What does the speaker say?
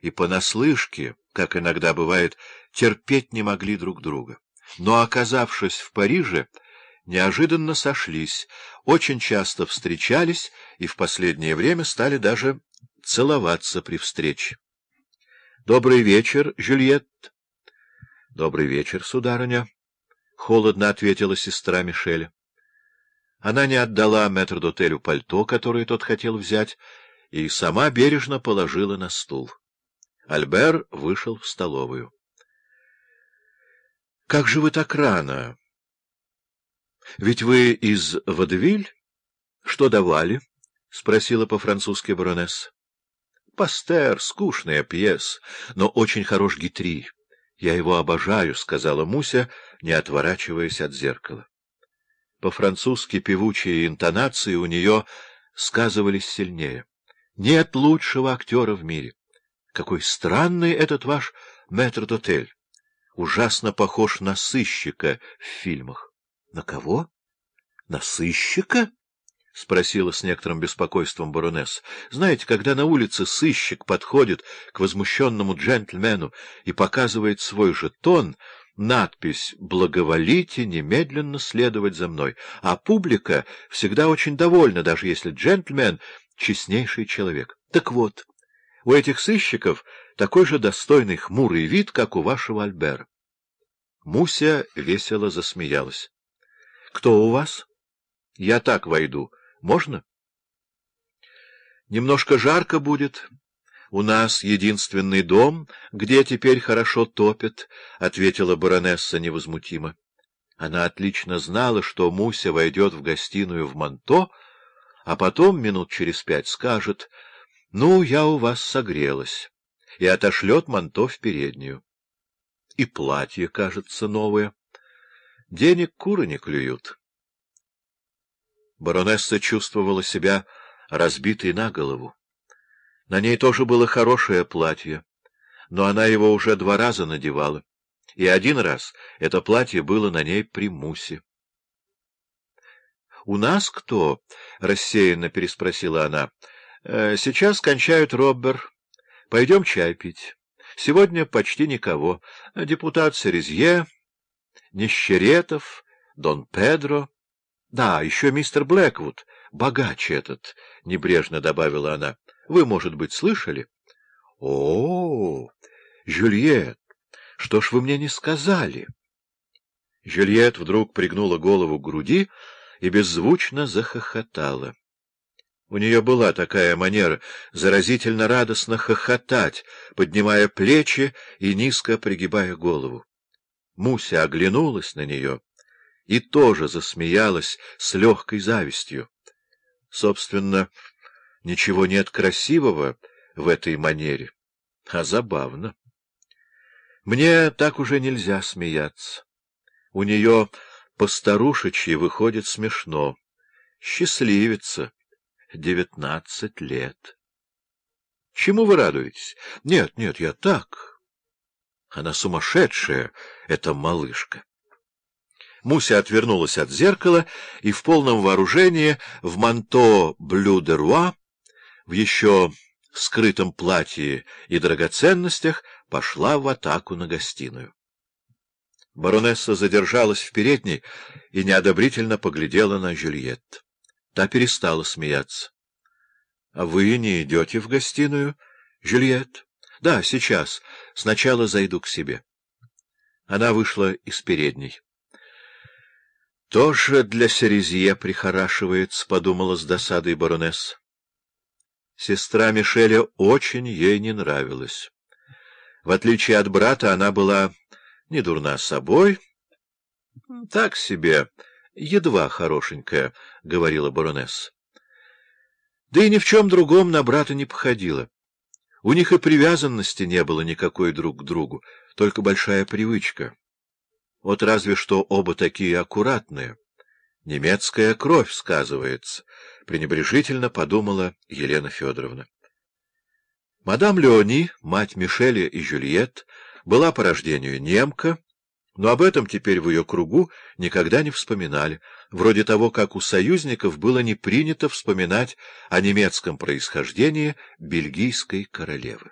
и понаслышке, как иногда бывает, терпеть не могли друг друга. Но, оказавшись в Париже, неожиданно сошлись, очень часто встречались и в последнее время стали даже целоваться при встрече. — Добрый вечер, Жюльет. — Добрый вечер, сударыня, — холодно ответила сестра Мишеля. Она не отдала метрдотелю пальто, которое тот хотел взять, и сама бережно положила на стул. Альбер вышел в столовую. — Как же вы так рано? — Ведь вы из Водевиль? Что давали? — спросила по-французски баронесса. — Пастер, скучная пьеса, но очень хорош Гитри. Я его обожаю, — сказала Муся, не отворачиваясь от зеркала. По-французски певучие интонации у нее сказывались сильнее. Нет лучшего актера в мире. Какой странный этот ваш метр-дотель. Ужасно похож на сыщика в фильмах. — На кого? — На сыщика? — спросила с некоторым беспокойством баронесса. — Знаете, когда на улице сыщик подходит к возмущенному джентльмену и показывает свой жетон, надпись «Благоволите немедленно следовать за мной», а публика всегда очень довольна, даже если джентльмен — честнейший человек. Так вот... У этих сыщиков такой же достойный хмурый вид, как у вашего Альбера. Муся весело засмеялась. — Кто у вас? — Я так войду. Можно? — Немножко жарко будет. У нас единственный дом, где теперь хорошо топят, — ответила баронесса невозмутимо. Она отлично знала, что Муся войдет в гостиную в манто, а потом минут через пять скажет — ну, я у вас согрелась, и отошлет манто в переднюю. И платье, кажется, новое. Денег куры не клюют. Баронесса чувствовала себя разбитой на голову. На ней тоже было хорошее платье, но она его уже два раза надевала, и один раз это платье было на ней при мусе. — У нас кто? — рассеянно переспросила она. Э, сейчас кончают Роббер. Пойдем чай пить. Сегодня почти никого. Депутат Серезье, Нищеретов, Дон Педро. Да, еще мистер Блэквуд, богач этот, — небрежно добавила она. Вы, может быть, слышали? О, -о, -о Жюльет, что ж вы мне не сказали? Жюльет вдруг пригнула голову к груди и беззвучно захохотала. У нее была такая манера заразительно радостно хохотать, поднимая плечи и низко пригибая голову. Муся оглянулась на нее и тоже засмеялась с легкой завистью. Собственно, ничего нет красивого в этой манере, а забавно. Мне так уже нельзя смеяться. У нее постарушечьи выходит смешно. Счастливица девятнадцать лет. — Чему вы радуетесь? — Нет, нет, я так. Она сумасшедшая, эта малышка. Муся отвернулась от зеркала и в полном вооружении, в манто блю де руа, в еще скрытом платье и драгоценностях, пошла в атаку на гостиную. Баронесса задержалась в передней и неодобрительно поглядела на Жюльетт. Та перестала смеяться. — А вы не идете в гостиную, Жюльет? — Да, сейчас. Сначала зайду к себе. Она вышла из передней. — Тоже для Серезье прихорашивается, — подумала с досадой баронесса. Сестра Мишеля очень ей не нравилась. В отличие от брата, она была не дурна собой, так себе едва хорошенькая, — говорила баронесса. Да и ни в чем другом на брата не походила. У них и привязанности не было никакой друг к другу, только большая привычка. Вот разве что оба такие аккуратные. Немецкая кровь сказывается, — пренебрежительно подумала Елена Федоровна. Мадам Леони, мать Мишеля и Жюльет, была по рождению немка, но об этом теперь в ее кругу никогда не вспоминали, вроде того, как у союзников было не принято вспоминать о немецком происхождении бельгийской королевы.